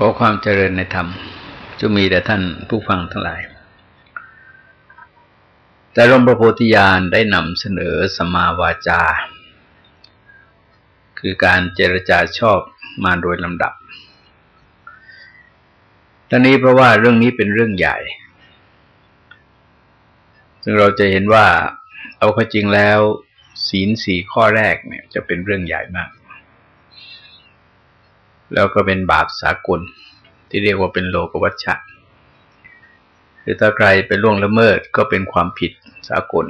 ขอความเจริญในธรรมจะมีแต่ท่านผู้ฟังทั้งหลาย แต่หลวงพระโพธิญาณได้นำเสนอสมาวาจา คือการเจรจาชอบมาโดยลำดับตอนนี้เพราะว่าเรื่องนี้เป็นเรื่องใหญ่ ซึ่งเราจะเห็นว่าเอาข้อจริงแล้ว ศีลสี่ข้อแรกเนี่ย จะเป็นเรื่องใหญ่มาก แล้วก็เป็นบาปสากล ที่เรียกว่าเป็นโลกวัชชะคือถ้าใครไปล่วงละเมิดก็เป็นความผิดสากล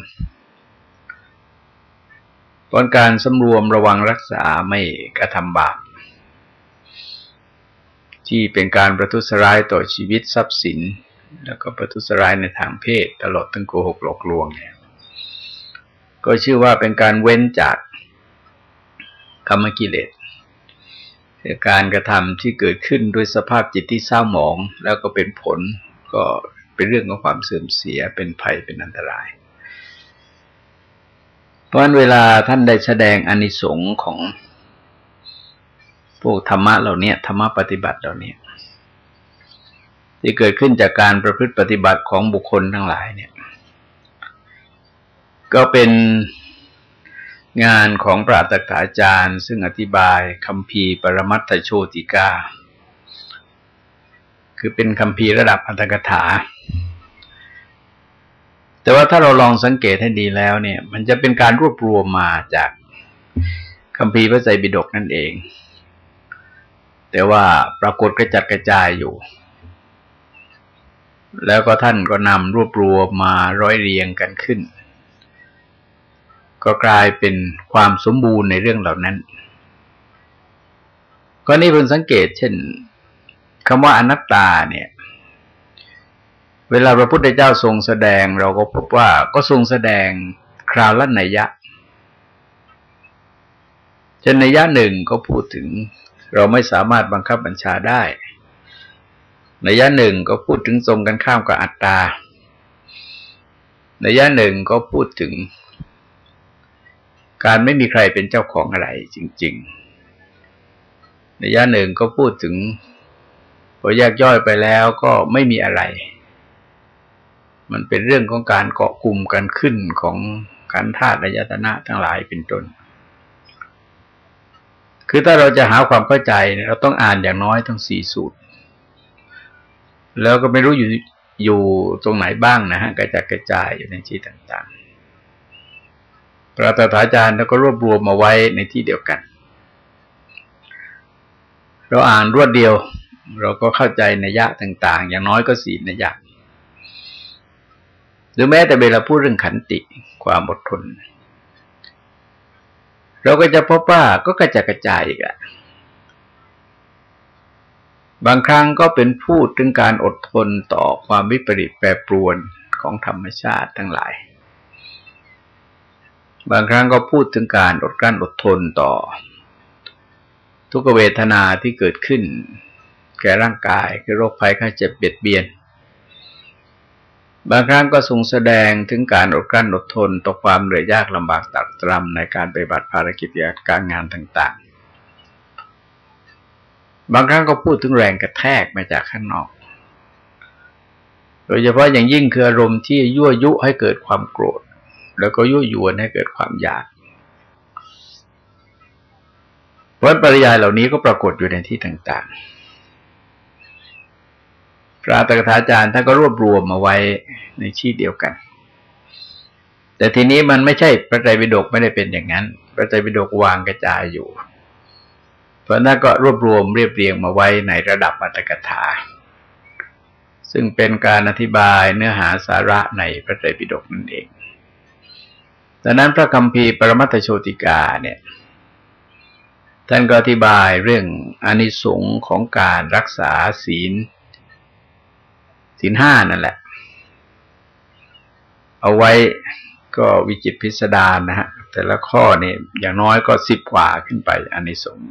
ตอนการสำรวมระวังรักษาไม่กระทำบาปที่เป็นการประทุษร้ายต่อชีวิตทรัพย์สิน แล้วก็ประทุษร้ายในทางเพศ ตลอดตั้งโกหกหลอกลวงเนี่ยก็ชื่อว่าเป็นการเว้นจากกรรมกิเลส การกระทำที่เกิดขึ้นด้วยสภาพจิตที่เศร้าหมอง แล้วก็เป็นผลก็เป็นเรื่องของความเสื่อมเสียเป็นภัยเป็นอันตราย เพราะนั้นเวลาท่านได้แสดงอนิสงค์ของพวกธรรมะเหล่านี้ธรรมะปฏิบัติเหล่านี้ที่เกิดขึ้นจากการประพฤติปฏิบัติของบุคคลทั้งหลายเนี่ย ก็เป็น งานของปราตถาจารย์ ซึ่งอธิบายคำพีปรมัตถโชติกา คือเป็นคำพีระดับอัตถกถา แต่ว่าถ้าเราลองสังเกตให้ดีแล้วเนี่ย มันจะเป็นการรวบรวมมาจากคำพีพระไตรปิฎกนั่นเอง แต่ว่าปรากฏกระจัดกระจายอยู่ แล้วก็ท่านก็นำรวบรวมมาร้อยเรียงกันขึ้น ก็กลายเป็นความสมบูรณ์ในเรื่องเหล่านั้น ก็นี่เพิ่งสังเกต เช่นคำว่าอนัตตาเนี่ย เวลาพระพุทธเจ้าทรงแสดง เราก็พบว่าก็ทรงแสดงคราวละนัยยะเช่นนัยยะหนึ่งก็พูดถึงเราไม่สามารถบังคับบัญชาได้นัยยะหนึ่งก็พูดถึงทรงกันข้ามกับอัตตานัยยะหนึ่งก็พูดถึง การไม่มีใครเป็นเจ้าของอะไรจริง ๆ ในย่าหนึ่งก็พูดถึงพอแยกย่อยไปแล้วก็ไม่มีอะไร มันเป็นเรื่องของการเกาะกลุ่มกันขึ้นของขันธาตุระยตนะทั้งหลายเป็นต้น คือถ้าเราจะหาความเข้าใจเราต้องอ่านอย่างน้อยทั้งสี่สูตร แล้วก็ไม่รู้อยู่อยู่ตรงไหนบ้างนะฮะกระจายกระจายอยู่ในที่ต่าง พระตถาจารย์แล้วก็รวบรวมมาไว้ในที่เดียวกัน เราอ่านรวดเดียว เราก็เข้าใจในยะต่าง ๆ อย่างน้อยก็สีในยะหรือแม้แต่เวลาพูดเรื่องขันติความอดทน เราก็จะพบว่าก็กระจายกระจายอีกอะบางครั้งก็เป็นพูดถึงการอดทนต่อความวิปริตแปรปรวนของธรรมชาติทั้งหลาย บางครั้งก็พูดถึงการอดกลั้นอดทนต่อ ทุกเวทนาที่เกิดขึ้น แก่ร่างกายคือโรคภัยไข้เจ็บเบียดเบียน บางครั้งก็ทรงแสดงถึงการอดกลั้นอดทนต่อความเหนื่อยยากลำบากตักตรำในการไปบัติภารกิจการงานต่าง ๆ บางครั้งก็พูดถึงแรงกระแทกมาจากข้างนอก โดยเฉพาะอย่างยิ่งคืออารมณ์ที่ยั่วยุให้เกิดความโกรธ แล้วก็ยั่วยวนให้เกิดความอยากเพราะปริยายเหล่านี้ก็ปรากฏอยู่ในที่ต่างๆ พระตถาจารย์ท่านก็รวบรวมมาไว้ในที่เดียวกัน แต่ทีนี้มันไม่ใช่พระไตรปิฎกไม่ได้เป็นอย่างนั้น พระไตรปิฎกวางกระจายอยู่ เพราะนั้นก็รวบรวมเรียบเรียงมาไว้ในระดับอัตถกถา ซึ่งเป็นการอธิบายเนื้อหาสาระในพระไตรปิฎกนั่นเอง ดังนั้นพระคัมภีปรมัตโชติกาเนี่ยท่านก็อธิบายเรื่องอนิสงค์ของการรักษาศีล ศีลห้านั่นแหละ เอาไว้ก็วิจิตพิสดารนะฮะ แต่ละข้อเนี่ยอย่างน้อยก็สิบกว่าขึ้นไปอนิสงส์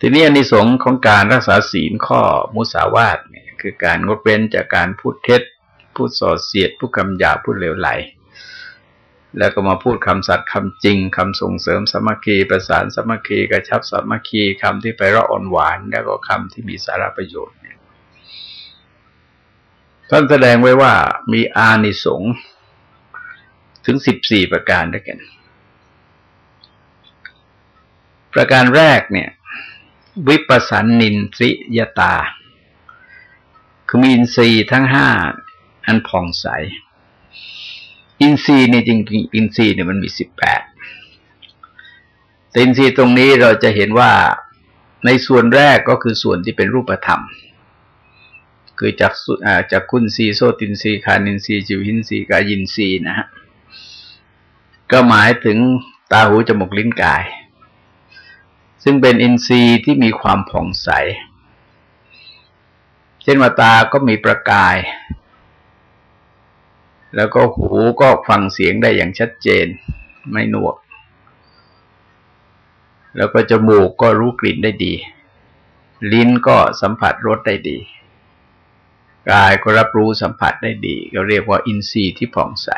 ทีนี้อนิสงส์ของการรักษาศีลข้อมุสาวาทเนี่ยคือการงดเว้นจากการพูดเท็จ พูดส่อเสียด พูดคำหยาพูดเหลวไหล แล้วก็มาพูดคำสัตย์คำจริงคำส่งเสริมสมัคคีประสานสมัคคีกระชับสมัคคีคำที่ไปเราะอ่อนหวาน แล้วก็คำที่มีสาระประโยชน์ท่านแสดงไว้ว่ามีอานิสงส์ถึงสิบสี่ประการด้วยกัน ประการแรกเนี่ย วิปัสสันนินทริยตา คือมีอินทรีย์ทั้งห้าอันผ่องใส อินทรีย์เนี่ยจริงๆอินทรีย์เนี่ยมันมีสิบแปดแต่อินทรีย์ตรงนี้เราจะเห็นว่าในส่วนแรกก็คือส่วนที่เป็นรูปธรรม คือจากจักขุนทรีย์โสตินทรีย์ฆานินทรีย์ชิวหินทรีย์กายินทรีย์นะฮะก็หมายถึงตาหูจมูกลิ้นกาย ซึ่งเป็นอินทรีย์ที่มีความผ่องใส เช่นว่าตาก็มีประกาย แล้วก็หูก็ฟังเสียงได้อย่างชัดเจน ไม่หนวก แล้วก็จมูกก็รู้กลิ่นได้ดี ลิ้นก็สัมผัสรสได้ดีกายก็รับรู้สัมผัสได้ดี ก็เรียกว่าอินทรีย์ที่ผ่องใส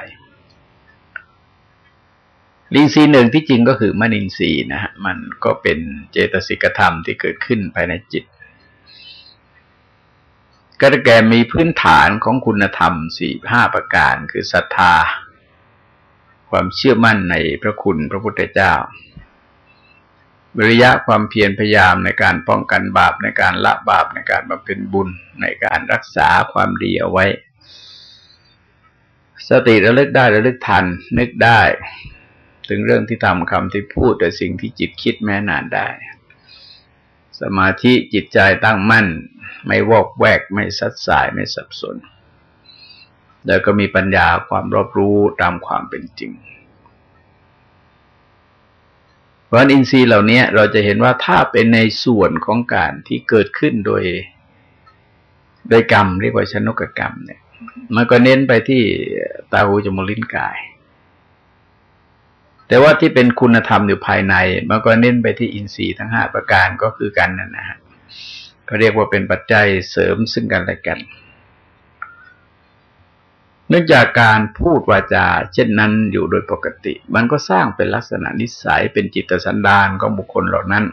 ลินทรีย์หนึ่งที่จริงก็คือมนินทรีย์นะฮะมันก็เป็นเจตสิกธรรมที่เกิดขึ้นภายในจิต ก็แก่มีพื้นฐานของคุณธรรมสี่ห้าประการคือศรัทธา ความเชื่อมั่นในพระคุณพระพุทธเจ้าวิริยะความเพียรพยายามในการป้องกันบาปในการละบาปในการบำเพ็ญบุญในการรักษาความดีเอาไว้ สติระลึกได้ระลึกทันนึกได้ ถึงเรื่องที่ทำคำที่พูดแต่สิ่งที่จิตคิดแม้นานได้ สมาธิจิตใจตั้งมั่น ไม่วอกแวก ไม่สัดสายไม่สับสน แล้วก็มีปัญญาความรอบรู้ตามความเป็นจริง เพราะอินทรีย์เหล่านี้เราจะเห็นว่าถ้าเป็นในส่วนของการที่เกิดขึ้นโดย โดยกรรมเรียกว่าชนกกรรมเนี่ย มันก็เน้นไปที่ตาหูจมูกลิ้นกาย แต่ว่าที่เป็นคุณธรรมอยู่ภายใน มันก็เน้นไปที่อินทรีย์ทั้งห้าประการก็คือกันนั่นนะฮะ ก็เรียกว่าเป็นปัจจัยเสริมซึ่งกันและกัน เนื่องจากการพูดวาจา เช่นนั้นอยู่โดยปกติ มันก็สร้างเป็นลักษณะนิสัยเป็นจิตสันดานของบุคคลเหล่านั้น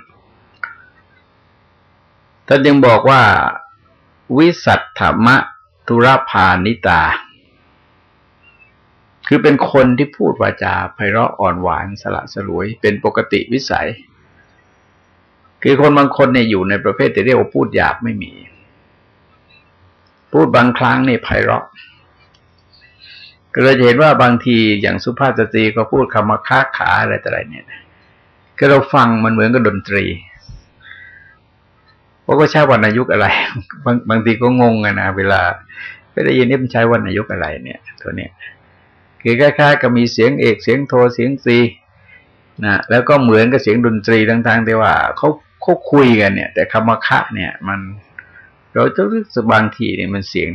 ท่านยังบอกว่าวิสัทธมะธุรพานิตา คือเป็นคนที่พูดวาจาไพเราะอ่อนหวานสละสลวย เป็นปกติวิสัย คือคนบางคนเนี่ยอยู่ในประเภทที่เรียกว่าพูดหยาบไม่มี พูดบางครั้งเนี่ยไพเราะก็เลยเห็นว่าบางทีอย่างสุภาพสตรีก็พูดคำมาค้าขาอะไรต่ออะไรเนี่ยก็เราฟังมันเหมือนกับดนตรีว่าก็ใช้วรรณยุกอะไร บางบางทีก็งงนะเวลาไปได้ยินนี่มันใช้วรรณยุกอะไรเนี่ย ตัวเนี้ยคือคล้ายๆกับมีเสียงเอกเสียงโทเสียงซีนะแล้วก็เหมือนกับเสียงดนตรีทั้งๆที่ว่าเขา เขาคุยกันเนี่ย แต่คำว่าคะเนี่ย มัน เราจะรู้สึกบางทีเนี่ยมันเสียง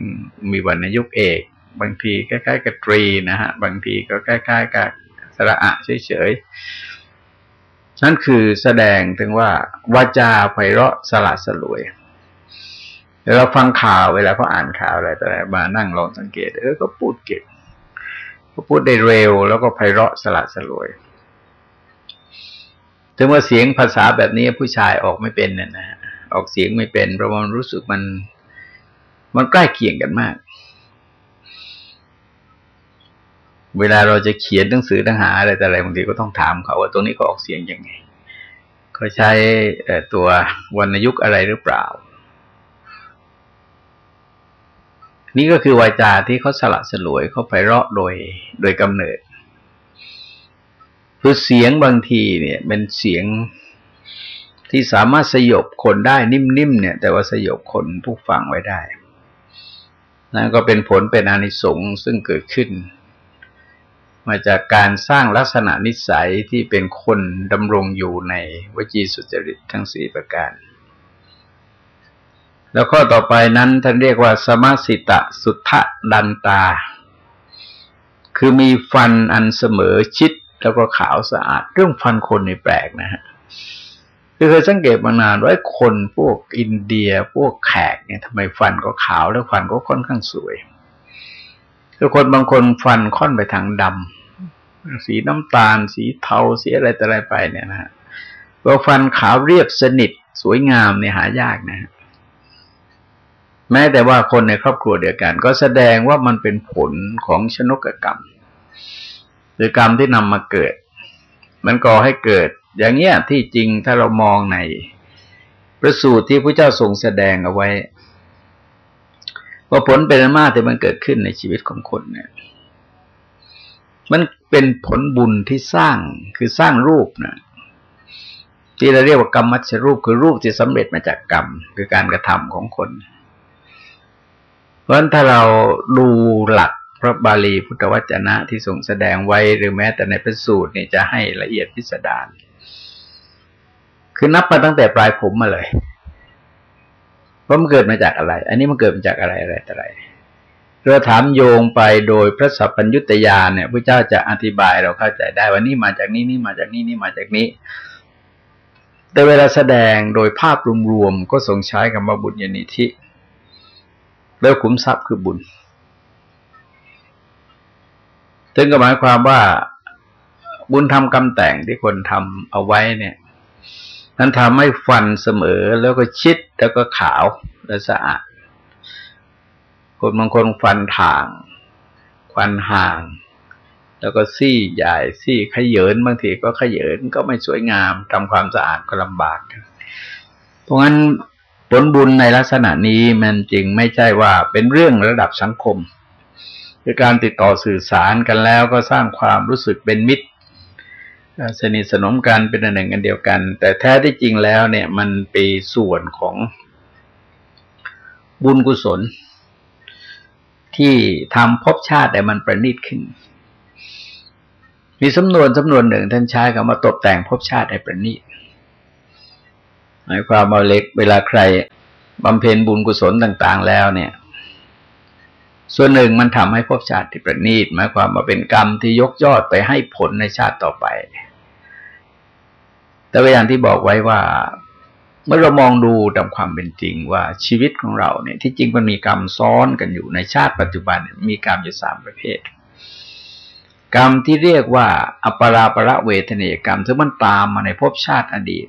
มีวรรณยุกเอก บางทีคล้ายๆกับตรีนะฮะ บางทีก็คล้ายๆกับสระอะเฉยๆนั่นคือแสดงถึงว่าวาจาไพเราะสละสลวยเราฟังข่าวเวลาเขาอ่านข่าวอะไรแต่มานั่งลองสังเกต เออก็พูดเก่งก็พูดได้เร็วแล้วก็ไพเราะสละสลวย ถึงว่าเสียงภาษาแบบนี้ผู้ชายออกไม่เป็นเนี่ยนะออกเสียงไม่เป็นเพราะมันรู้สึกมัน มันใกล้เคียงกันมาก เวลาเราจะเขียนหนังสือหนังหาอะไรแต่อะไรบางทีก็ต้องถามเขาว่าตรงนี้เขาออกเสียงยังไงเขาใช้ตัววรรณยุกอะไรหรือเปล่า นี่ก็คือวาจาที่เขาสละสลวยเขาไปเราะโดย โดยกำเนิด คือเสียงบางทีเนี่ยเป็นเสียงที่สามารถสยบคนได้นิ่มๆเนี่ย แต่ว่าสยบคนผู้ฟังไว้ได้นั่นก็เป็นผลเป็นอานิสงส์ซึ่งเกิดขึ้น มาจากการสร้างลักษณะนิสัยที่เป็นคนดำรงอยู่ในวจีสุจริตทั้งสี่ประการ แล้วข้อต่อไปนั้นท่านเรียกว่า สมาสิตะสุทธดันตา คือมีฟันอันเสมอชิด แล้วก็ขาวสะอาด เรื่องฟันคนนี่แปลกนะฮะคือเคยสังเกตมานานว่าคนพวกอินเดียพวกแขกเนี่ยทำไมฟันก็ขาวแล้วฟันก็ค่อนข้างสวยคือคนบางคนฟันค่อนไปทางดำสีน้ำตาล สีเทาสีอะไรแต่อะไรไปเนี่ยนะฮะก็ฟันขาวเรียบสนิทสวยงามเนี่ยหายากนะฮะแม้แต่ว่าคนในครอบครัวเดียวกัน ก็แสดงว่ามันเป็นผลของชนกกรรม หรือกรรมที่นำมาเกิด มันก่อให้เกิด อย่างเงี้ยที่จริงถ้าเรามองในประสูตรที่พระเจ้าทรงแสดงเอาไว้ ว่าผลเป็นมาที่มันเกิดขึ้นในชีวิตของคนเนี่ย มันเป็นผลบุญที่สร้างคือสร้างรูปนะที่เราเรียกว่ากรรมมัชรูปคือรูปที่สำเร็จมาจากกรรม คือการกระทำของคน เพราะฉะนั้นถ้าเราดูหลัก พระบาลีพุทธวจนะที่ทรงแสดงไว้หรือแม้แต่ในพระสูตรเนี่ยจะให้ละเอียดพิสดารคือนับมาตั้งแต่ปลายผมมาเลยว่ามันเกิดมาจากอะไร อันนี้มันเกิดมาจากอะไรอะไรอะไรเราถามโยงไปโดยพระสัพพัญญุตยานเนี่ยพระเจ้าจะอธิบายเราเข้าใจได้ว่านี่มาจากนี้นี่มาจากนี้นี่มาจากนี้ แต่เวลาแสดงโดยภาพรวมๆก็ทรงใช้คำว่าบุญญาณิธิแล้วขุมทรัพย์คือบุญ ถึงก็หมายความว่าบุญทำกรรมแต่งที่คนทำเอาไว้เนี่ย นั้นทำให้ฟันเสมอแล้วก็ชิดแล้วก็ขาวและสะอาด คนบางคนฟันถ่างฟันห่าง แล้วก็ซี่ใหญ่ซี่ขยเยินบางทีก็ขยเยินก็ไม่สวยงามทำความสะอาดก็ลำบากเพราะงั้นผลบุญในลักษณะนี้มันจริงไม่ใช่ว่าเป็นเรื่องระดับสังคม คือการติดต่อสื่อสารกันแล้วก็สร้างความรู้สึกเป็นมิตรสนิทสนมกันเป็นอันหนึ่งกันเดียวกัน แต่แท้ที่จริงแล้วเนี่ยมันเป็นส่วนของบุญกุศล ที่ทำภพชาติแต่มันประณีตขึ้น มีสำนวนสำนวนหนึ่งท่านใช้คำว่าตกแต่งภพชาติให้ประณีตหมายความว่าเล็กเวลาใครบำเพ็ญบุญกุศลต่าง ๆ แล้วเนี่ย ส่วนหนึ่งมันทำให้ภพชาติที่ประณีตหมายความว่าเป็นกรรมที่ยกยอดไปให้ผลในชาติต่อไป แต่อย่างที่บอกไว้ว่า เมื่อเรามองดูตามความเป็นจริงว่าชีวิตของเราเนี่ย ที่จริงมันมีกรรมซ้อนกันอยู่ในชาติปัจจุบันมีกรรมอยู่สามประเภท กรรมที่เรียกว่า อัปราประเวทเนกรรมซึ่งมันตามมาในภพชาติอดีต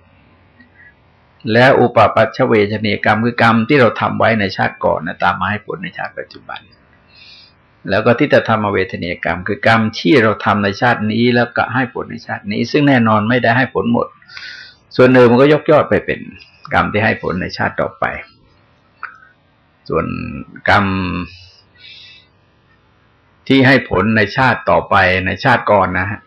และอุปปัชเวชเนกรรมคือกรรมที่เราทำไว้ในชาติก่อนนะตามมาให้ผลในชาติปัจจุบัน แล้วก็ที่จะทำมเวทเนกรรม คือกรรมที่เราทำในชาตินี้ แล้วก็ให้ผลในชาตินี้ ซึ่งแน่นอนไม่ได้ให้ผลหมด ส่วนหนึ่งมันก็ยกยอดไปเป็นกรรมที่ให้ผลในชาติต่อไป ส่วนกรรมที่ให้ผลในชาติต่อไปในชาติก่อนนะฮะ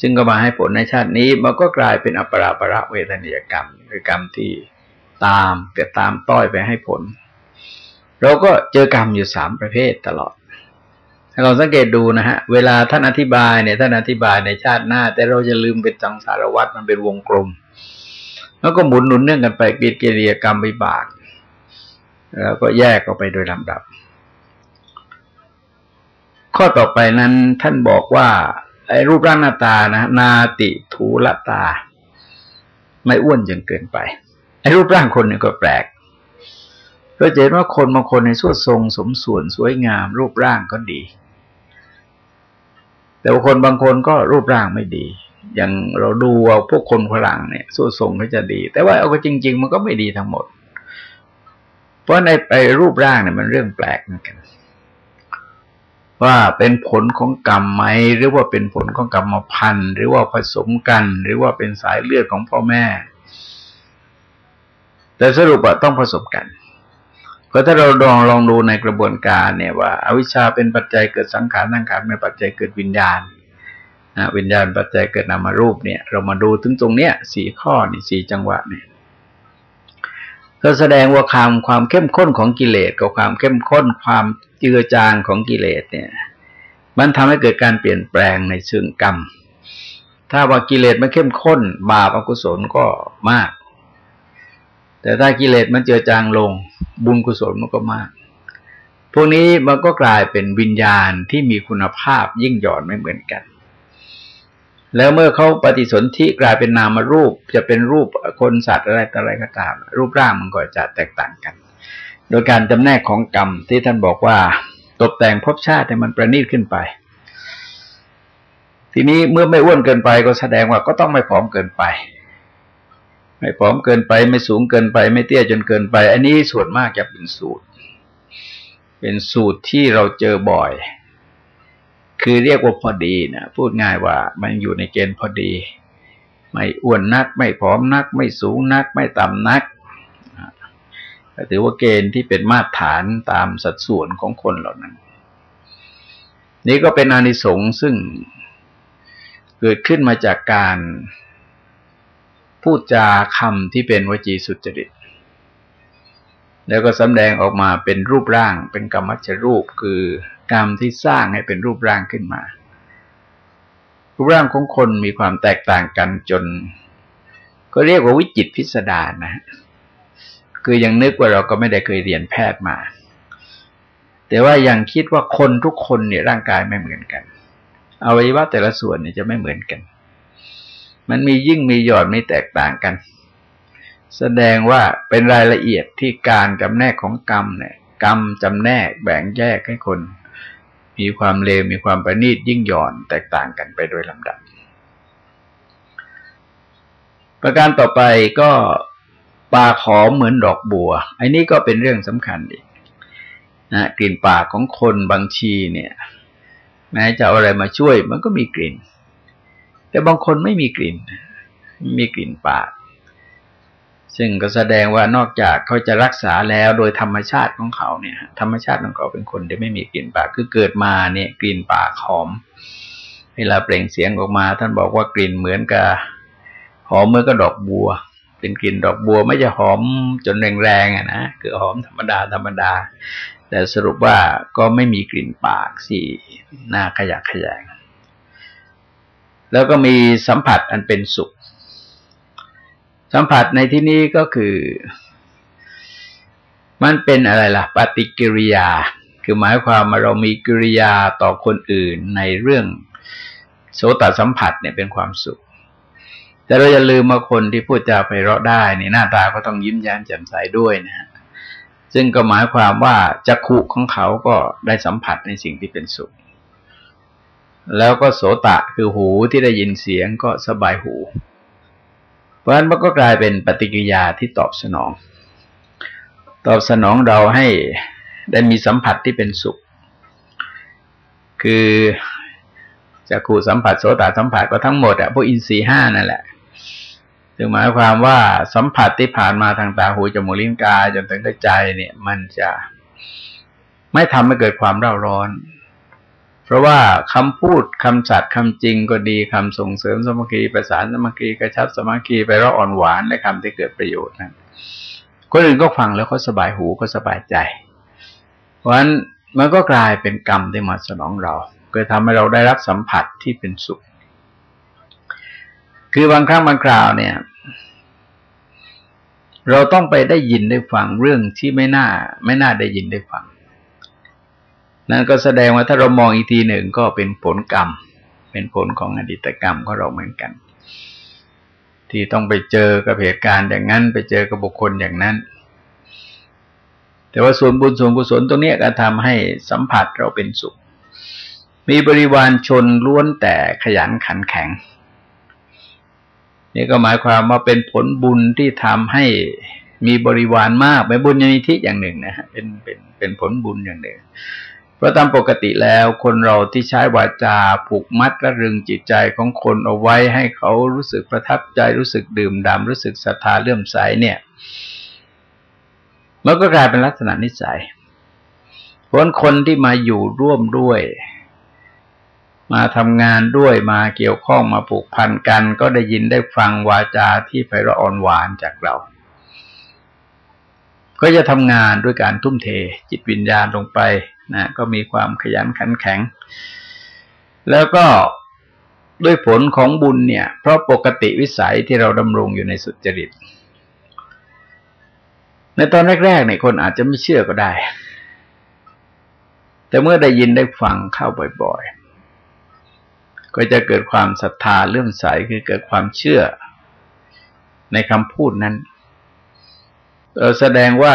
ซึ่งก็มาให้ผลในชาตินี้มันก็กลายเป็นอัปราประเวทนียกรรม คือกรรมที่ตามเกิดตามต้อยไปให้ผล เราก็เจอกรรมอยู่สามประเภทตลอด ถ้าเราสังเกตดูนะฮะ เวลาท่านอธิบายเนี่ยท่านอธิบายในชาติหน้า แต่เราจะลืมเป็นสังสารวัตรมันเป็นวงกลม แล้วก็หมุนหนุนเนื่องกันไปกิจกิริยกรรมวิบาก แล้วก็แยกออกไปโดยลำดับ ข้อต่อไปนั้นท่านบอกว่า ไอ้รูปร่างหน้าตานะนาติทูละตา ไม่อ้วนจนเกินไป ไอ้รูปร่างคนนึงก็แปลกก็เห็นว่าคนบางคนในสุดทรงสมส่วนสวยงาม รูปร่างก็ดี แต่ว่าคนบางคนก็รูปร่างไม่ดี อย่างเราดูเอาพวกคนฝรั่งเนี่ยสู้ทรงเขาจะดี แต่ว่าเอาก็จริง ๆ มันก็ไม่ดีทั้งหมด เพราะในไปรูปร่างเนี่ยมันเรื่องแปลกเหมือนกัน ว่าเป็นผลของกรรมไหมหรือว่าเป็นผลของกรรมพันธุ์ หรือว่าผสมกัน หรือว่าเป็นสายเลือดของพ่อแม่ แต่สรุปว่าต้องผสมกัน เพราะถ้าเราลองลองดูในกระบวนการเนี่ยว่าอาวิชชาเป็นปัจจัยเกิดสังขารสังขารเป็นปัจจัยเกิดวิญญาณนะวิญญาณปัจจัยเกิดนามารูปเนี่ย เรามาดูถึงตรงเนี้ยสี่ข้อนี่สี่จังหวะเนี่ยก็แสดงว่าความความเข้มข้นของกิเลสกับความเข้มข้นความเจือจางของกิเลสเนี่ย มันทำให้เกิดการเปลี่ยนแปลงในเชิงกรรม ถ้าว่ากิเลสมันเข้มข้น บาปอกุศลก็มาก แต่ถ้ากิเลสมันเจือจางลง บุญกุศลมันก็มาก พวกนี้มันก็กลายเป็นวิญญาณที่มีคุณภาพยิ่งหย่อนไม่เหมือนกัน แล้วเมื่อเขาปฏิสนธิกลายเป็นนามรูป จะเป็นรูปคนสัตว์อะไรต่ออะไรก็ตาม รูปร่างมันก็จะแตกต่างกัน โดยการจำแนกของกรรมที่ท่านบอกว่า ตกแต่งภพชาติให้มันประณีตขึ้นไปทีนี้เมื่อไม่อ้วนเกินไปก็แสดงว่าก็ต้องไม่ผอมเกินไป ไม่ผอมเกินไปไม่สูงเกินไป ไม่เตี้ยจนเกินไป อันนี้ส่วนมากจะเป็นสูตร เป็นสูตรที่เราเจอบ่อย คือเรียกว่าพอดีนะพูดง่ายว่า มันอยู่ในเกณฑ์พอดี ไม่อ้วนนัก ไม่ผอมนัก ไม่สูงนัก ไม่ต่ำนักถือว่าเกณฑ์ที่เป็นมาตรฐานตามสัดส่วนของคนเหล่านั้น นี่ก็เป็นอานิสงส์ซึ่งเกิดขึ้นมาจากการ พูดจาคำที่เป็นวจีสุจริต แล้วก็สำแดงออกมาเป็นรูปร่าง เป็นกรรมัชรูปคือกรรมที่สร้างให้เป็นรูปร่างขึ้นมา รูปร่างของคนมีความแตกต่างกันจน ก็เรียกว่าวิจิตพิสดารนะ คือยังนึกว่าเราก็ไม่ได้เคยเรียนแพทย์มา แต่ว่ายังคิดว่าคนทุกคนเนี่ยร่างกายไม่เหมือนกันอวัยวะแต่ละส่วนเนี่ยจะไม่เหมือนกัน มันมียิ่งมีหย่อนม่แตกต่างกัน แสดงว่าเป็นรายละเอียดที่การจำแนกของกรรมเนี่ยกรรมจำแนกแบ่งแยกให้คน มีความเลวมีความประณีตยิ่งหย่อนแตกต่างกันไปโดยลำดับ ประการต่อไปก็ปากหอมเหมือนดอกบัว อันนี้ก็เป็นเรื่องสำคัญอีกนะกลิ่นปากของคนบางชีเนี่ย แม้จะอะไรมาช่วยมันก็มีกลิ่น แต่บางคนไม่มีกลิ่นมีกลิ่นปาก ซึ่งก็แสดงว่านอกจากเขาจะรักษาแล้วโดยธรรมชาติของเขาเนี่ย ธรรมชาติของเขาเป็นคนที่ไม่มีกลิ่นปากคือเกิดมาเนี่ย กลิ่นปากหอม เวลาเปล่งเสียงออกมา ท่านบอกว่ากลิ่นเหมือนกับหอมเมื่อก็ดอกบัว เป็นกลิ่นดอกบัวไม่จะหอมจนแรงๆอะนะคือหอมธรรมดาธรรมดาแต่สรุปว่าก็ไม่มีกลิ่นปากสี่หน้าขยะขยง แล้วก็มีสัมผัสอันเป็นสุข สัมผัสในที่นี้ก็คือ มันเป็นอะไรล่ะ ปฏิกิริยา คือหมายความว่าเรามีกิริยาต่อคนอื่นในเรื่องโสตสัมผัสเนี่ยเป็นความสุข แต่เราอย่าลืมว่าคนที่พูดจาไปเราะได้นี่หน้าตาก็ต้องยิ้มแย้มแจ่มใสด้วยนะซึ่งก็หมายความว่าจักขุของเขาก็ได้สัมผัสในสิ่งที่เป็นสุข แล้วก็โสตะคือหูที่ได้ยินเสียงก็สบายหู เพราะฉะนั้นมันก็กลายเป็นปฏิกิริยาที่ตอบสนอง ตอบสนองเราให้ได้มีสัมผัสที่เป็นสุข คือจักขุสัมผัสโสตสัมผัสก็ทั้งหมดอะพวกอินทรีห้านั่นแหละถึงหมายความว่าสัมผัสที่ผ่านมาทางตาหูจมูกลิ้นกายจนถึงใจเนี่ย มันจะไม่ทำให้เกิดความเร่าร้อน เพราะว่าคำพูดคำสัตย์คำจริงก็ดีคำส่งเสริมสมาคีประสานสมาคีกระชับสมาคีไปร้ออ่อนหวานในคำที่เกิดประโยชน์นั้นคนอื่นก็ฟังแล้วเขาสบายหูก็สบายใจ เพราะฉะนั้นมันก็กลายเป็นกรรมที่มาสนองเราเกิดทำให้เราได้รับสัมผัสที่เป็นสุข คือบางครั้งบางคราวเนี่ย เราต้องไปได้ยินได้ฟังเรื่องที่ไม่น่า ไม่น่าได้ยินได้ฟัง นั่นก็แสดงว่าถ้าเรามองอีกทีหนึ่งก็เป็นผลกรรม เป็นผลของอดีตกรรมของเราเหมือนกัน ที่ต้องไปเจอกับเหตุการณ์อย่างนั้น ไปเจอกับบุคคลอย่างนั้น แต่ว่าส่วนบุญส่วนกุศลตรงนี้ก็ทำให้สัมผัสเราเป็นสุข มีบริวารชนล้วนแต่ขยันขันแข็ง นี่ก็หมายความว่าเป็นผลบุญที่ทำให้มีบริวารมากเป็นบุญญาณิธิอย่างหนึ่งนะฮะเป็นเป็นเป็นผลบุญอย่างหนึ่ง พราะตามปกติแล้วคนเราที่ใช้วาจาผูกมัดและรึงจิตใจของคนเอาไว้ให้เขารู้สึกประทับใจรู้สึกดื่มดำรู้สึกศรัทธาเลื่อมใสเนี่ยมันก็กลายเป็นลักษณะนิสัยเพราะคนที่มาอยู่ร่วมด้วย มาทำงานด้วยมาเกี่ยวข้องมาผูกพันกัน ก็ได้ยินได้ฟังวาจาที่ไพเราะอ่อนหวานจากเราก็จะทำงานด้วยการทุ่มเทจิตวิญญาณลงไป นะก็มีความขยันขันแข็ง แล้วก็ด้วยผลของบุญเนี่ย เพราะปกติวิสัยที่เราดำรงอยู่ในสุจริต ในตอนแรกๆเนี่ยคนอาจจะไม่เชื่อก็ได้ แต่เมื่อได้ยินได้ฟังเข้าบ่อยๆ ก็จะเกิดความศรัทธาเลื่อมใสคือเกิดความเชื่อในคำพูดนั้นแสดงว่า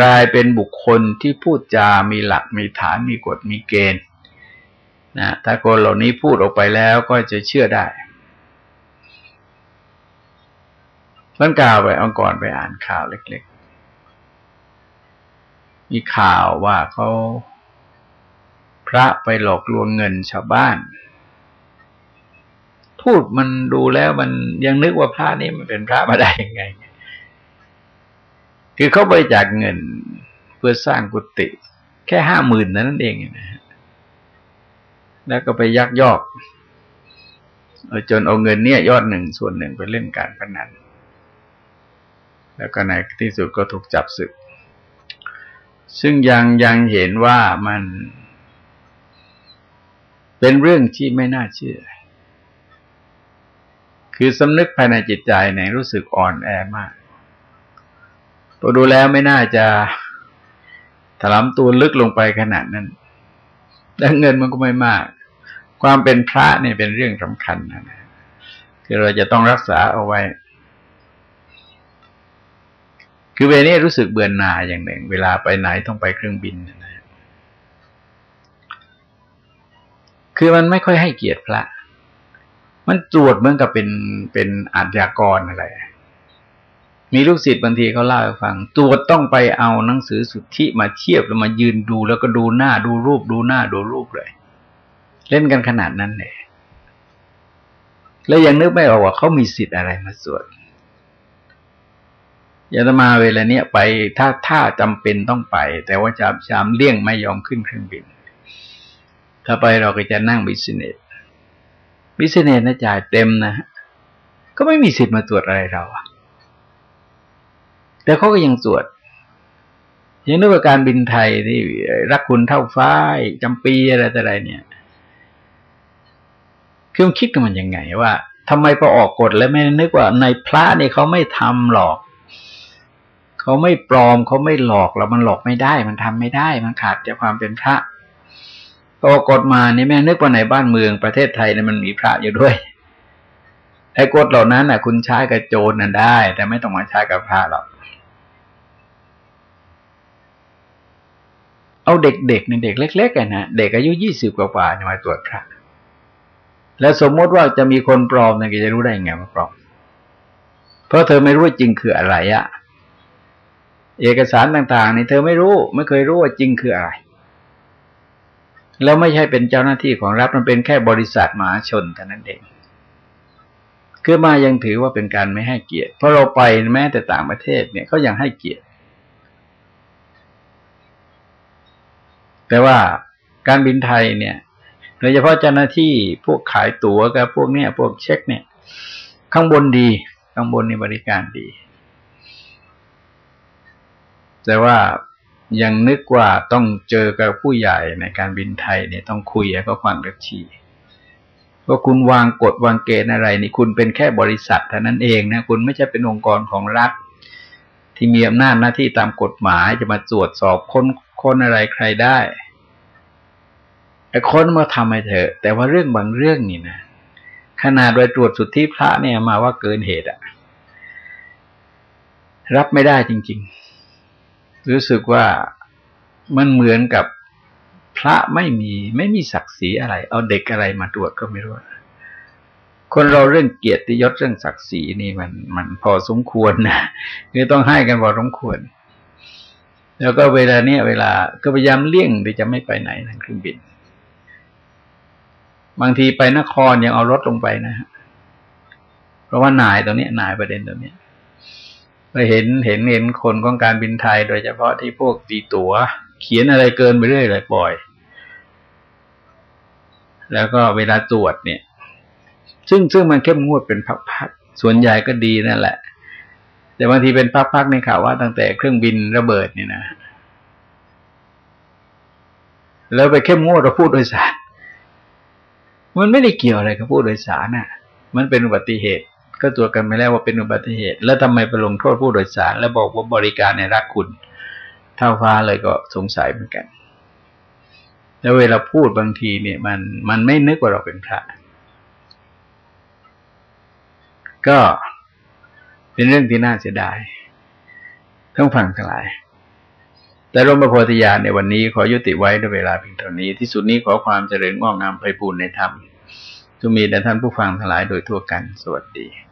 กลายเป็นบุคคลที่พูดจา มีหลัก มีฐาน มีกฎ มีเกณฑ์นะถ้าคนเหล่านี้พูดออกไปแล้วก็จะเชื่อได้เมื่อกล่าวไปเอาก่อนไปอ่านข่าวเล็กๆ มีข่าวว่าเขาพระไปหลอกลวงเงินชาวบ้าน พูดมันดูแล้วมันยังนึกว่าพระนี่มันเป็นพระมาได้ยังไง คือเขาบริจาคเงินเพื่อสร้างกุฏิ แค่ห้าหมื่นนั้นเองนะฮะแล้วก็ไปยักยอกจนเอาเงินเนี่ยยอดหนึ่งส่วนหนึ่งไปเล่นการพนันแล้วก็ในที่สุดก็ถูกจับศึก ซึ่งยังยังเห็นว่ามัน เป็นเรื่องที่ไม่น่าเชื่อ คือสำนึกภายในจิตใจในรู้สึกอ่อนแอมาก พอดูแล้วไม่น่าจะถลำตัวลึกลงไปขนาดนั้นและเงินมันก็ไม่มาก ความเป็นพระเนี่ยเป็นเรื่องสำคัญนะคือเราจะต้องรักษาเอาไว้ คือเวนี้รู้สึกเบื่อหน่ายอย่างหนึ่ง เวลาไปไหนต้องไปเครื่องบินนะคือมันไม่ค่อยให้เกียรติพระ มันตรวจเหมือนกับเป็นเป็นอาชญากรอะไร มีลูกศิษย์บางทีเขาเล่าให้ฟังตัวต้องไปเอาหนังสือสุทธิมาเทียบแล้วมายืนดูแล้วก็ดูหน้าดูรูปดูหน้าดูรูปเลย เล่นกันขนาดนั้นเลยแล้วยังนึกไม่ออกว่าเขามีสิทธิ์อะไรมาสวดยาตมาเวลาเนี้ยไปถ้าถ้าจำเป็นต้องไป แต่ว่าจามชามเลี่ยงไม่ยอมขึ้นเครื่องบิน ถ้าไปเราก็จะนั่งบิสเนสบิสเนสนะจ่ายเต็มนะ ก็ไม่มีสิทธิ์มาตรวจอะไรเราอะ แต่เขาก็ยังสวดยังนึกว่าการบินไทยที่รักคุณเท่าฟ้าจำปีอะไรแต่ไรเนี่ยคือมันคิดกันมันยังไง ว่าทำไมพอออกกฎแล้วไม่นึกว่าในพระเนี่ยเขาไม่ทำหรอกเขาไม่ปลอมเขาไม่หลอกแล้วมันหลอกไม่ได้ มันทำไม่ได้ มันขาดจากความเป็นพระพอกกฎมาเนี่ยแม่นึกว่าในบ้านเมืองประเทศไทยเนี่ยมันมีพระอยู่ด้วยไอ้กฎเหล่านั้นน่ะ คุณใช้กับโจรน่ะได้ แต่ไม่ต้องมาใช้กับพระหรอก เอาเด็กๆในเด็กเล็กๆกันนะเด็กอายุยี่สิบกว่าๆมาตรวจพระ แล้วสมมติว่าจะมีคนปลอมเนี่ยจะรู้ได้ไงว่าปลอม เพราะเธอไม่รู้จริงคืออะไรอะเอกสารต่างๆนี่เธอไม่รู้ ไม่เคยรู้ว่าจริงคืออะไร แล้วไม่ใช่เป็นเจ้าหน้าที่ของรัฐมันเป็นแค่บริษัทมหาชนเท่านั้นเองคือมายังถือว่าเป็นการไม่ให้เกียรติเพราะเราไปแม้แต่ต่างประเทศเนี่ยเขายังให้เกียรติ แต่ว่าการบินไทยเนี่ยโดยเฉพาะเจ้าหน้าที่พวกขายตั๋วกับพวกเนี้ยพวกเช็คเนี่ย ข้างบนดี ข้างบนในบริการดี แต่ว่ายังนึกว่าต้องเจอกับผู้ใหญ่ในการบินไทยเนี่ยต้องคุยก็ฟังรัชีว่าคุณวางกฎวางเกณฑ์อะไร นี่คุณเป็นแค่บริษัทเท่านั้นเองนะคุณไม่ใช่เป็นองค์กรของรัฐ ที่มีอำนาจหน้าที่ตามกฎหมายจะมาตรวจสอบคน คนอะไรใครได้ไอ้คนมาทำให้เถอะ แต่ว่าเรื่องบางเรื่องนี่นะขนาดโดยตรวจสุทธิพระเนี่ยมาว่าเกินเหตุอะรับไม่ได้จริง ๆ รู้สึกว่ามันเหมือนกับพระไม่มีไม่มีศักดิ์ศรีอะไร เอาเด็กอะไรมาตรวจก็ไม่รู้ คนเราเรื่องเกียรติยศเรื่องศักดิ์ศรีนี่มันมันพอสมควรนะคือต้องให้กันพอสมควร แล้วก็เวลาเนี้ยเวลาก็พยายามเลี่ยงที่จะไม่ไปไหนทางเครื่องบิน บางทีไปนครยังเอารถลงไปนะฮะเพราะว่านายตรงนี้นายประเด็นตรงนี้ไปเห็นเห็นเห็นคนของการบินไทย โดยเฉพาะที่พวกตีตัว๋ว เขียนอะไรเกินไปเรื่อยเลยปล่อย แล้วก็เวลาตรวจเนี่ย ซึ่งซึ่งมันเข้มงวดเป็นพักๆส่วนใหญ่ก็ดีนั่นแหละ แต่บางทีเป็นพักๆในข่าวว่าตั้งแต่เครื่องบินระเบิดเนี่ยนะ แล้วไปเข้มงวดเราพูดโดยสาร มันไม่ได้เกี่ยวอะไรกับผู้โดยสารน่ะ มันเป็นอุบัติเหตุ ก็ตัวกันไปแล้วว่าเป็นอุบัติเหตุ แล้วทำไมไปลงโทษผู้โดยสาร แล้วบอกว่าบริการในรักคุณเท่าฟ้าเลยก็สงสัยเหมือนกัน แล้วเวลาพูดบางทีเนี่ย มันมันไม่นึกว่าเราเป็นพระ ก็ เป็นเรื่องที่น่าเสียดายต้องฟังทั้งหลาย แต่ร่มพระโพธิญาณในวันนี้ขอยุติไว้ด้วยเวลาเพียงเท่านี้ ที่สุดนี้ขอความเจริญงอกงามไปบูรณนธรรมจะมีแด่ท่านผู้ฟังทั้งหลายโดยทั่วกัน สวัสดี